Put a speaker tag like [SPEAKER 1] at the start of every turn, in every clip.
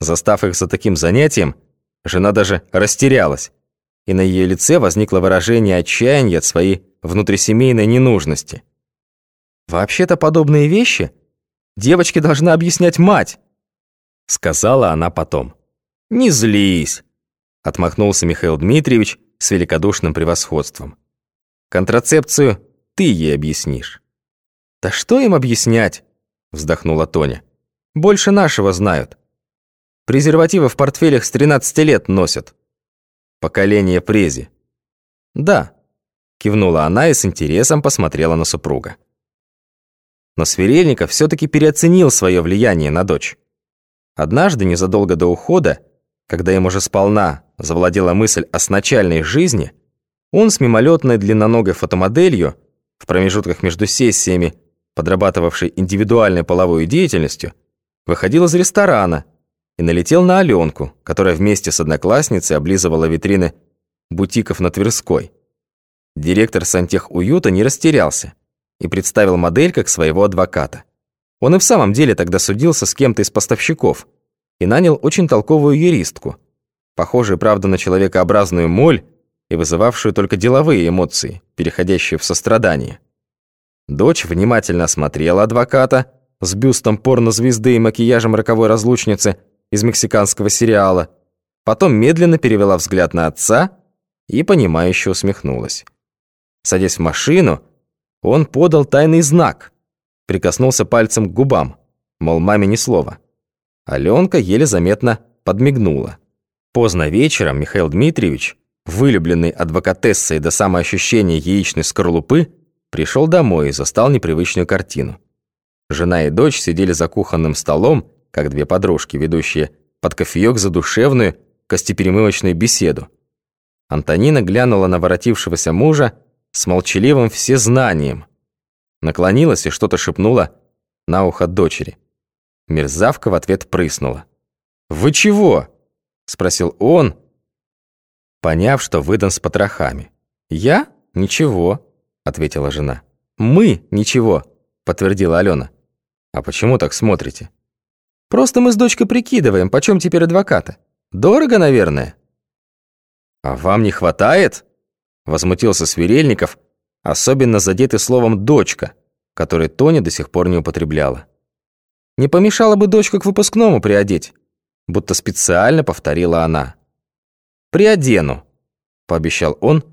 [SPEAKER 1] Застав их за таким занятием, жена даже растерялась, и на ее лице возникло выражение отчаяния от своей внутрисемейной ненужности. «Вообще-то подобные вещи девочке должна объяснять мать», сказала она потом. «Не злись», отмахнулся Михаил Дмитриевич с великодушным превосходством. «Контрацепцию ты ей объяснишь». «Да что им объяснять?» вздохнула Тоня. «Больше нашего знают. Презервативы в портфелях с 13 лет носят. Поколение прези». «Да», кивнула она и с интересом посмотрела на супруга. Но Сверельников все-таки переоценил свое влияние на дочь. Однажды, незадолго до ухода, когда им уже сполна завладела мысль о сначальной жизни, он с мимолетной длинноногой фотомоделью в промежутках между сессиями, подрабатывавшей индивидуальной половой деятельностью, выходил из ресторана и налетел на Аленку, которая вместе с одноклассницей облизывала витрины бутиков на Тверской. Директор сантехуюта не растерялся и представил модель как своего адвоката. Он и в самом деле тогда судился с кем-то из поставщиков и нанял очень толковую юристку, похожую, правда, на человекообразную моль и вызывавшую только деловые эмоции, переходящие в сострадание. Дочь внимательно осмотрела адвоката с бюстом порнозвезды и макияжем роковой разлучницы из мексиканского сериала, потом медленно перевела взгляд на отца и, понимающе усмехнулась. Садясь в машину, он подал тайный знак, прикоснулся пальцем к губам, мол, маме ни слова. Аленка еле заметно подмигнула. Поздно вечером Михаил Дмитриевич, вылюбленный адвокатессой до самоощущения яичной скорлупы, пришел домой и застал непривычную картину. Жена и дочь сидели за кухонным столом, как две подружки, ведущие под кофеек задушевную костеперемывочную беседу. Антонина глянула на воротившегося мужа с молчаливым всезнанием. Наклонилась и что-то шепнула на ухо дочери. Мерзавка в ответ прыснула. «Вы чего?» – спросил он, поняв, что выдан с потрохами. «Я? Ничего», – ответила жена. «Мы? Ничего», – подтвердила Алена. «А почему так смотрите?» «Просто мы с дочкой прикидываем, почем теперь адвоката. Дорого, наверное». «А вам не хватает?» Возмутился Сверельников, особенно задетый словом «дочка», который Тоня до сих пор не употребляла. «Не помешало бы дочку к выпускному приодеть», будто специально повторила она. «Приодену», — пообещал он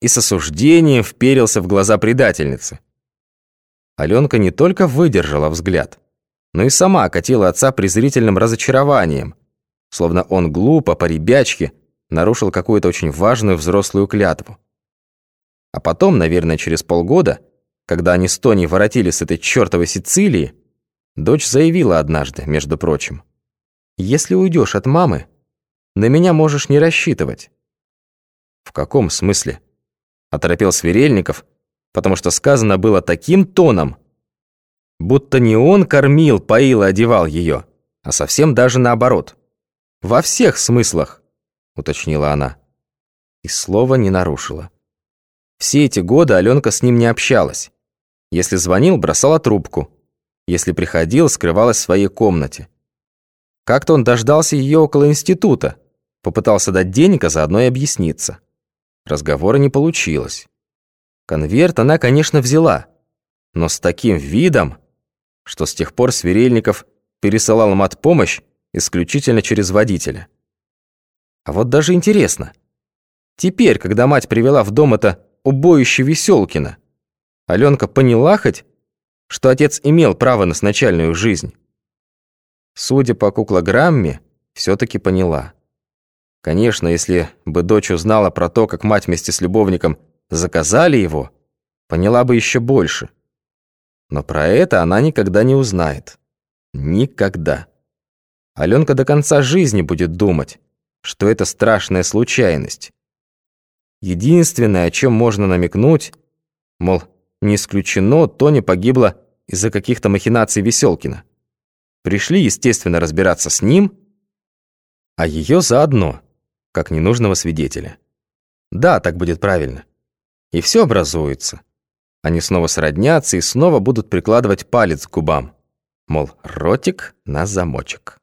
[SPEAKER 1] и с осуждением вперился в глаза предательницы. Аленка не только выдержала взгляд, но и сама окатила отца презрительным разочарованием, словно он глупо, по ребячке, нарушил какую-то очень важную взрослую клятву. А потом, наверное, через полгода, когда они с Тони воротили с этой чертовой Сицилии, дочь заявила однажды, между прочим, «Если уйдешь от мамы, на меня можешь не рассчитывать». «В каком смысле?» – оторопел Сверельников, потому что сказано было таким тоном, будто не он кормил, поил и одевал ее, а совсем даже наоборот. «Во всех смыслах», – уточнила она. И слова не нарушила. Все эти годы Аленка с ним не общалась. Если звонил, бросала трубку. Если приходил, скрывалась в своей комнате. Как-то он дождался ее около института, попытался дать денег, а заодно и объясниться. Разговора не получилось. Конверт она, конечно, взяла, но с таким видом, что с тех пор Сверельников пересылал мат-помощь исключительно через водителя. А вот даже интересно. Теперь, когда мать привела в дом это убоище Веселкина. Аленка поняла хоть, что отец имел право на сначальную жизнь? Судя по куклограмме, все-таки поняла. Конечно, если бы дочь узнала про то, как мать вместе с любовником заказали его, поняла бы еще больше. Но про это она никогда не узнает. Никогда. Аленка до конца жизни будет думать, что это страшная случайность. Единственное, о чем можно намекнуть, мол, не исключено, Тони погибла из-за каких-то махинаций Веселкина. Пришли, естественно, разбираться с ним, а ее заодно, как ненужного свидетеля. Да, так будет правильно. И все образуется. Они снова сроднятся и снова будут прикладывать палец к губам. Мол, ротик на замочек.